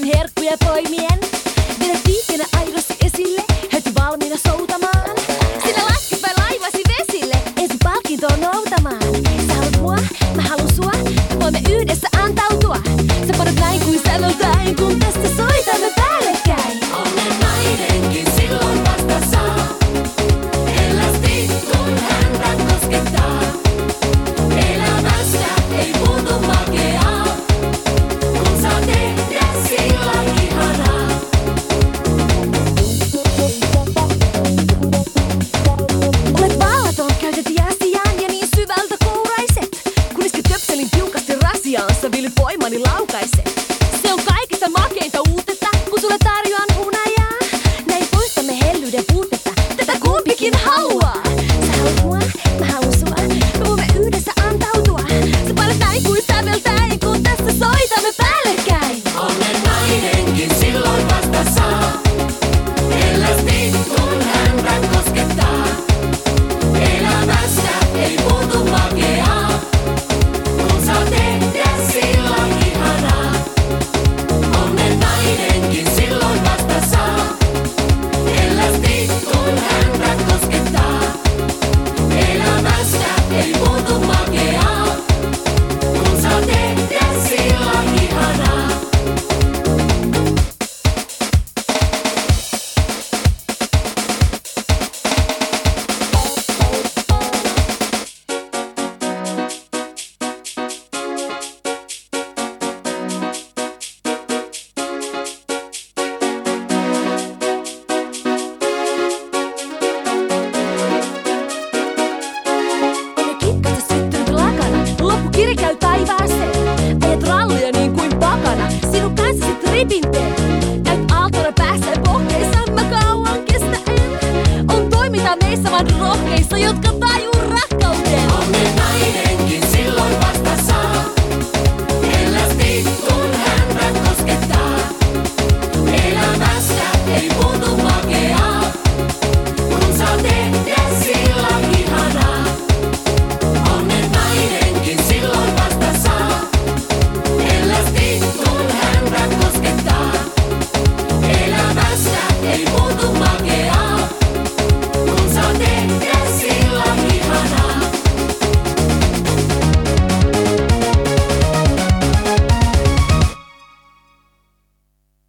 mein Herd, wir voll mir Se on kaikista makeinta uutetta, kun sulle tarjoan hunajaa. Näin poistamme hellyyden puutetta, tätä kumpikin haluaa. Sä haluat mua, mä haluan sua, me voimme yhdessä antautua. Se paras näin kuin säveltää, kun tässä soitamme päälle. Virkäy taivaaseen, teet rallia niin kuin pakana. Sinun kanssasi tripin teet. Näyt aaltona päässä pohkeissa, mä kauan kestä en. On toiminta meissä vaan rohkeissa, jotka tajuu rakkauteen.